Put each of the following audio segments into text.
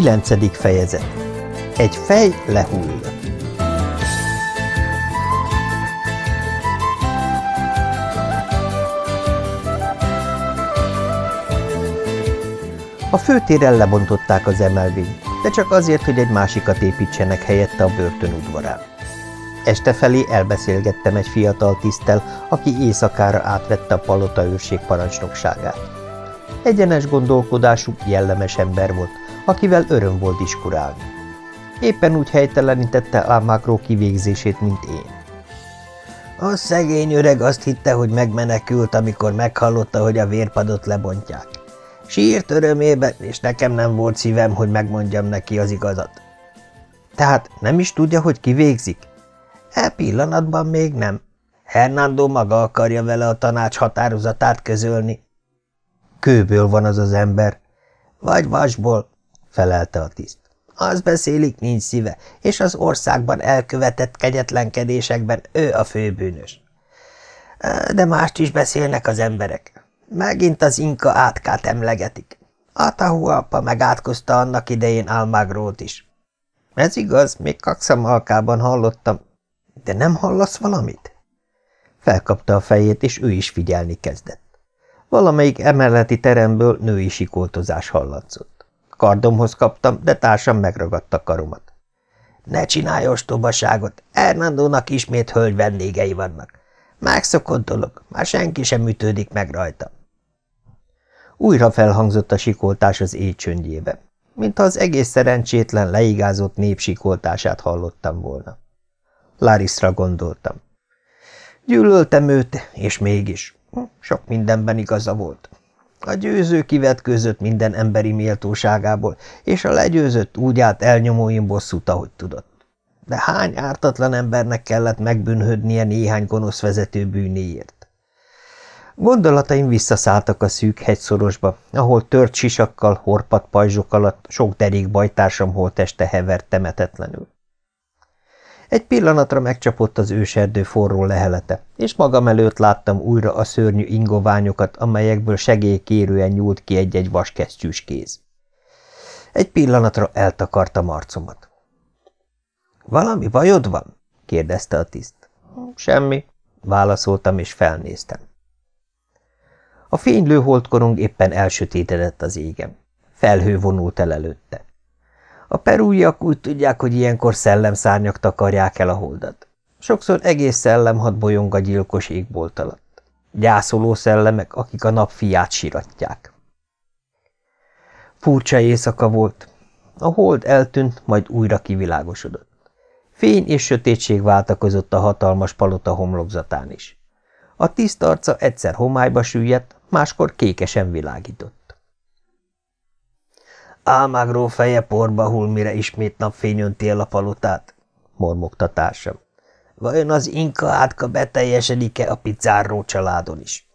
Kilencedik fejezet Egy fej lehull A főtéren lebontották az emelvényt, de csak azért, hogy egy másikat építsenek helyette a börtön udvarán. Este felé elbeszélgettem egy fiatal tisztel, aki éjszakára átvette a palota őrség parancsnokságát. Egyenes gondolkodású, jellemes ember volt, akivel öröm volt diskurálni. Éppen úgy helytelenítette Almagró kivégzését, mint én. A szegény öreg azt hitte, hogy megmenekült, amikor meghallotta, hogy a vérpadot lebontják. Sírt örömében, és nekem nem volt szívem, hogy megmondjam neki az igazat. Tehát nem is tudja, hogy kivégzik? E pillanatban még nem. Hernando maga akarja vele a tanács határozatát közölni. Kőből van az az ember. Vagy vasból, felelte a tiszt. Az beszélik, nincs szíve, és az országban elkövetett kegyetlenkedésekben ő a főbűnös. De mást is beszélnek az emberek. Megint az inka átkát emlegetik. Atahualpa megátkozta annak idején Almagrót is. Ez igaz, még Kaxamalkában hallottam. De nem hallasz valamit? Felkapta a fejét, és ő is figyelni kezdett. Valamelyik emeleti teremből női sikoltozás hallatszott. Kardomhoz kaptam, de társam megragadta karomat. Ne csinálj ostobaságot, Hernandónak ismét hölgy vendégei vannak. Megszokott dolog, már senki sem ütődik meg rajta. Újra felhangzott a sikoltás az éj csöndjébe, mintha az egész szerencsétlen, leigázott nép sikoltását hallottam volna. Larisra gondoltam. Gyűlöltem őt, és mégis. Sok mindenben igaza volt. A győző kivetkőzött minden emberi méltóságából, és a legyőzött úgy állt elnyomóin bosszút, ahogy tudott. De hány ártatlan embernek kellett megbűnhödnie néhány gonosz vezető bűnéért? Gondolataim visszaszálltak a szűk hegyszorosba, ahol tört sisakkal, horpat pajzsok alatt sok derék bajtársam holteste hevert temetetlenül. Egy pillanatra megcsapott az őserdő forró lehelete, és magam előtt láttam újra a szörnyű ingoványokat, amelyekből segélykérően nyúlt ki egy-egy vaskesztyűs kéz. Egy pillanatra eltakartam arcomat. – Valami bajod van? – kérdezte a tiszt. – Semmi – válaszoltam, és felnéztem. A fénylő holdkorong éppen elsötétedett az égen. Felhő vonult el előtte. A perújak úgy tudják, hogy ilyenkor szellemszárnyak takarják el a holdat. Sokszor egész szellemhat bolyong a gyilkos égbolt alatt. Gyászoló szellemek, akik a nap fiát siratják. Furcsa éjszaka volt. A hold eltűnt, majd újra kivilágosodott. Fény és sötétség váltakozott a hatalmas palota homlokzatán is. A tiszta arca egyszer homályba süllyedt, máskor kékesen világított. Álmágró feje porba hull, mire ismét napfény önti el a palotát, mormogta társam. Vajon az inka átka beteljesedik-e a pizzárró családon is?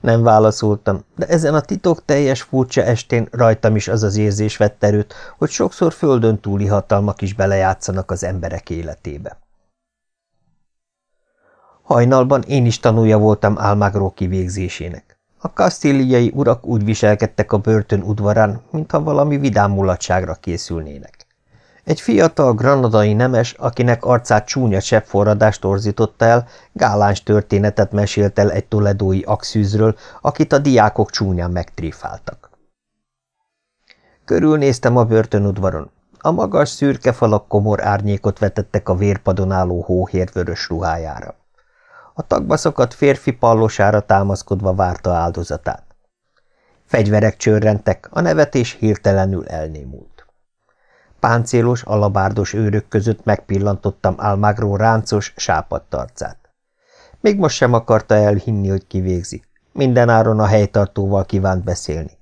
Nem válaszoltam, de ezen a titok teljes furcsa estén rajtam is az az érzés vett erőt, hogy sokszor földön túli hatalmak is belejátszanak az emberek életébe. Hajnalban én is tanulja voltam Álmágró kivégzésének. A kasztíliai urak úgy viselkedtek a börtön udvarán, mintha valami vidám mulatságra készülnének. Egy fiatal granadai nemes, akinek arcát csúnya forradást torzította el, gáláns történetet mesélt el egy toledói axűzről, akit a diákok csúnyán megtréfáltak. Körülnéztem a börtönudvaron. A magas szürke falak komor árnyékot vetettek a vérpadon álló hóhérvörös ruhájára. A tagba férfi pallosára támaszkodva várta áldozatát. Fegyverek csörrentek, a nevetés hirtelenül elnémult. Páncélos, alabárdos őrök között megpillantottam Almagro ráncos, sápadt arcát. Még most sem akarta elhinni, hogy kivégzi. Mindenáron a helytartóval kívánt beszélni.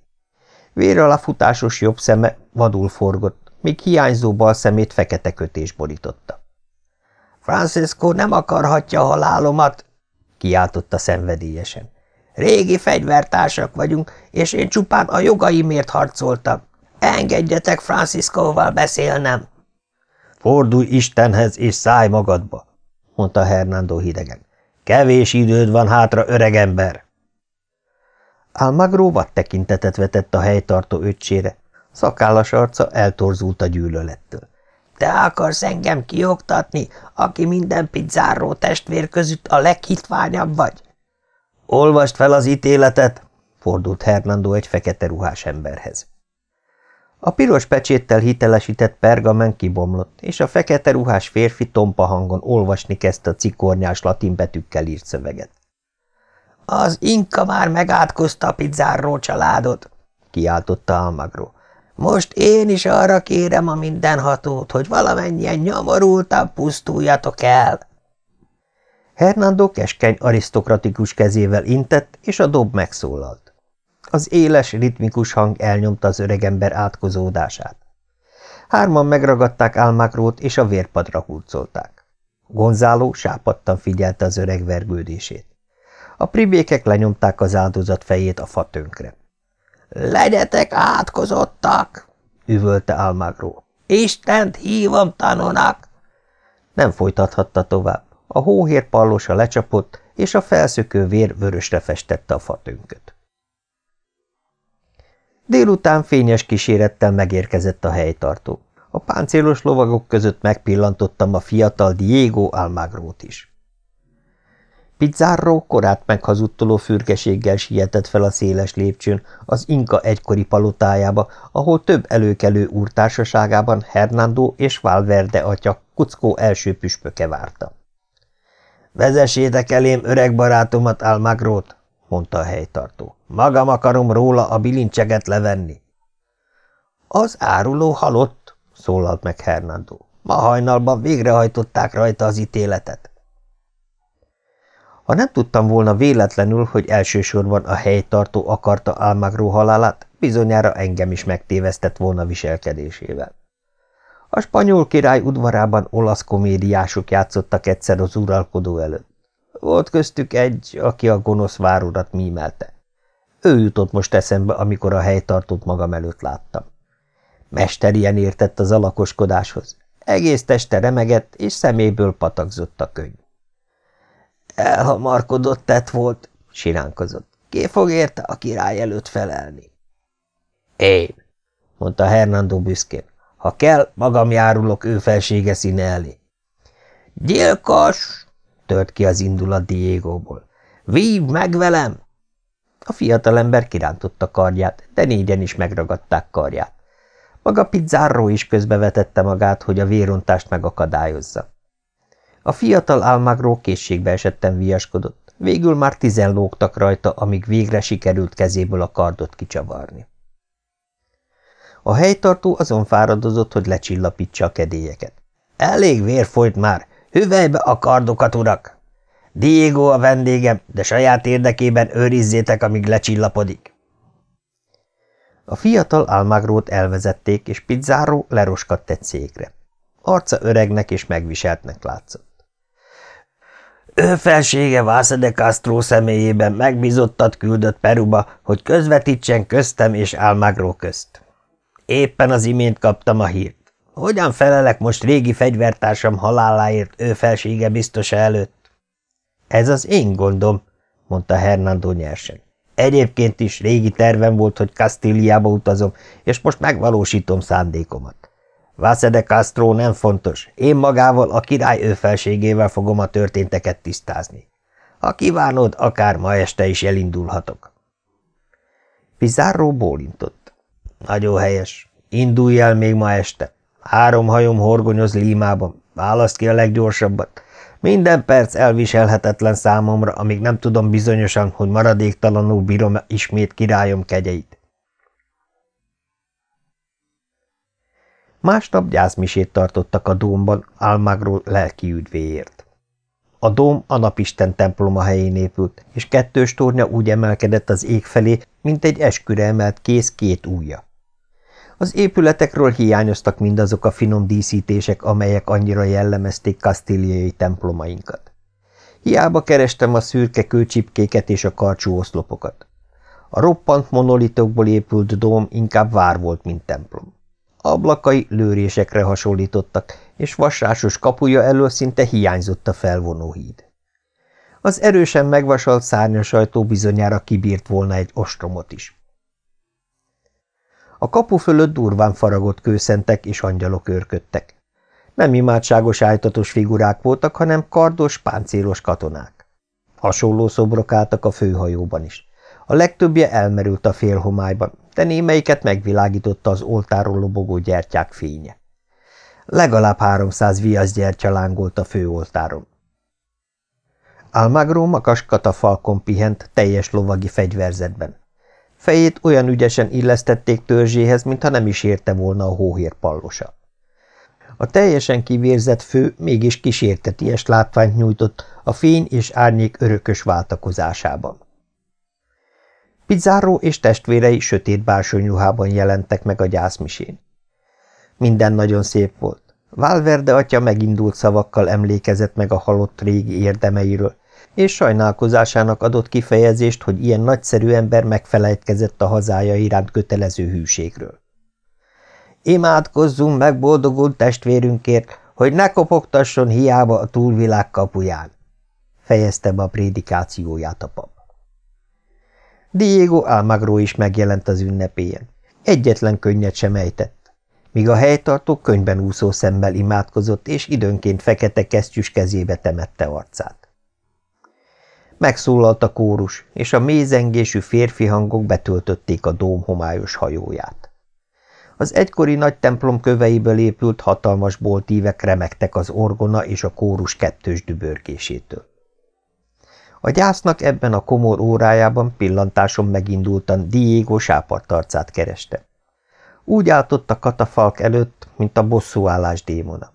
Vér alá futásos jobb szeme vadul forgott, míg hiányzó bal szemét fekete kötés borította. Francisco nem akarhatja halálomat, kiáltotta szenvedélyesen. Régi fegyvertársak vagyunk, és én csupán a jogaimért harcoltam. Engedjetek Franciscoval beszélnem. Fordulj Istenhez, és szállj magadba, mondta Hernando hidegen. Kevés időd van hátra, öregember. Almagro vad tekintetet vetett a helytartó öccsére, Szakállas arca eltorzult a gyűlölettől. – Te akarsz engem kioktatni, aki minden pizzáró testvér között a leghitványabb vagy? – Olvast fel az ítéletet! – fordult Hernando egy fekete ruhás emberhez. A piros pecséttel hitelesített pergamen kibomlott, és a fekete ruhás férfi tompa hangon olvasni kezdte a cikornyás latin betűkkel írt szöveget. – Az inka már megátkozta a pizzárró családot! – kiáltotta Almagro. – Most én is arra kérem a mindenhatót, hogy valamennyien nyomorultan pusztuljatok el! Hernando keskeny arisztokratikus kezével intett, és a dob megszólalt. Az éles, ritmikus hang elnyomta az öregember átkozódását. Hárman megragadták Álmákrót, és a vérpadra hurcolták. Gonzáló sápadtan figyelte az öreg vergődését. A pribékek lenyomták az áldozat fejét a fatönkre. – Legyetek átkozottak! – üvölte Álmágró. – Istent hívom tanonak! Nem folytathatta tovább. A hóhér pallosa lecsapott, és a felszökő vér vörösre festette a fatönköt. Délután fényes kísérettel megérkezett a helytartó. A páncélos lovagok között megpillantottam a fiatal Diego Almagrót is. Pizzárró korát meghazudtoló fürkeséggel sietett fel a széles lépcsőn az Inka egykori palotájába, ahol több előkelő úr társaságában Hernando és Valverde atya Kuckó első püspöke várta. – Vezessétek elém öreg barátomat, Almagrót! – mondta a helytartó. Magam akarom róla a bilincseget levenni. Az áruló halott, szólalt meg Hernando. Ma hajnalban végrehajtották rajta az ítéletet. Ha nem tudtam volna véletlenül, hogy elsősorban a helytartó akarta Almagro halálát, bizonyára engem is megtévesztett volna viselkedésével. A spanyol király udvarában olasz komédiások játszottak egyszer az uralkodó előtt. Volt köztük egy, aki a gonosz várurat mímelte. Ő jutott most eszembe, amikor a helytartót magam előtt láttam. Mesterien értett az alakoskodáshoz. Egész teste remegett, és szeméből patakzott a könyv. Elhamarkodott tett volt, siránkozott. Ki fog érte a király előtt felelni? Én, mondta Hernando büszkén. Ha kell, magam járulok ő felsége színe elé. Gyilkos! tört ki az indulat Diegóból. Vív meg velem! A fiatalember kirántotta karját, de négyen is megragadták karját. Maga Pizzárró is közbevetette magát, hogy a vérontást megakadályozza. A fiatal Almagro készségbe esetten viaskodott, végül már tizen lógtak rajta, amíg végre sikerült kezéből a kardot kicsavarni. A helytartó azon fáradozott, hogy lecsillapítsa a kedélyeket. – Elég vér folyt már! Hüvelybe a kardokat, urak! Diego a vendégem, de saját érdekében őrizzétek, amíg lecsillapodik. A fiatal Almagrót elvezették, és Pizzáró leroskadt egy székre. Arca öregnek és megviseltnek látszott. Ő felsége Vásze de Castro személyében megbizottat küldött Peruba, hogy közvetítsen köztem és Almagro közt. Éppen az imént kaptam a hírt. Hogyan felelek most régi fegyvertársam haláláért ő felsége biztosa előtt? Ez az én gondom, mondta Hernando nyersen. Egyébként is régi tervem volt, hogy Kastíliába utazom, és most megvalósítom szándékomat. Vásze de Castro nem fontos, én magával a király ő felségével fogom a történteket tisztázni. Ha kívánod, akár ma este is elindulhatok. Pizarro bólintott. Nagyon helyes. Indulj el még ma este. Három hajom horgonyoz Límában. Választ ki a leggyorsabbat. Minden perc elviselhetetlen számomra, amíg nem tudom bizonyosan, hogy maradéktalanul bírom ismét királyom kegyeit. Másnap gyászmisét tartottak a dómban Almagro lelki üdvéért. A dóm a napisten temploma helyén épült, és kettős tornya úgy emelkedett az ég felé, mint egy esküre emelt kéz két ujja. Az épületekről hiányoztak mindazok a finom díszítések, amelyek annyira jellemezték kasztíliai templomainkat. Hiába kerestem a szürke kőcsipkéket és a karcsú oszlopokat. A roppant monolitokból épült dóm inkább vár volt, mint templom. Ablakai lőrésekre hasonlítottak, és vasrásos kapuja elől szinte hiányzott a felvonóhíd. Az erősen megvasalt szárnyas ajtó bizonyára kibírt volna egy ostromot is. A kapu fölött durván faragott kőszentek és angyalok őrködtek. Nem imádságos ájtatos figurák voltak, hanem kardos, páncélos katonák. Hasonló szobrok álltak a főhajóban is. A legtöbbje elmerült a félhomályban, de némelyiket megvilágította az oltáról lobogó gyertyák fénye. Legalább háromszáz viaszgyertya lángolt a főoltáron. Almagro makas katafalkon pihent, teljes lovagi fegyverzetben. Fejét olyan ügyesen illesztették törzséhez, mintha nem is érte volna a hóhér pallosa. A teljesen kivérzett fő mégis kísérteties látványt nyújtott a fény és árnyék örökös váltakozásában. Pizzáró és testvérei sötét bársonyruhában jelentek meg a gyászmisén. Minden nagyon szép volt. Valverde atya megindult szavakkal emlékezett meg a halott régi érdemeiről, és sajnálkozásának adott kifejezést, hogy ilyen nagyszerű ember megfelejtkezett a hazája iránt kötelező hűségről. Imádkozzunk meg boldogult testvérünkért, hogy ne kopogtasson hiába a túlvilág kapuján, fejezte be a prédikációját a pap. Diego Almagro is megjelent az ünnepélyen. Egyetlen könnyet sem ejtett, míg a helytartó könyben úszó szemmel imádkozott, és időnként fekete kesztyűs kezébe temette arcát. Megszólalt a kórus, és a mézengésű férfi hangok betöltötték a dóm homályos hajóját. Az egykori nagy templom köveiből épült hatalmas boltívek remektek az orgona és a kórus kettős dübörgésétől. A gyásznak ebben a komor órájában pillantásom megindultan Diego sápadtarcát kereste. Úgy áltott a katafalk előtt, mint a bosszúállás démona.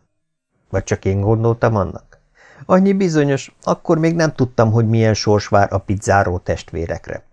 Vagy csak én gondoltam annak? Annyi bizonyos, akkor még nem tudtam, hogy milyen sors vár a pizzáró testvérekre.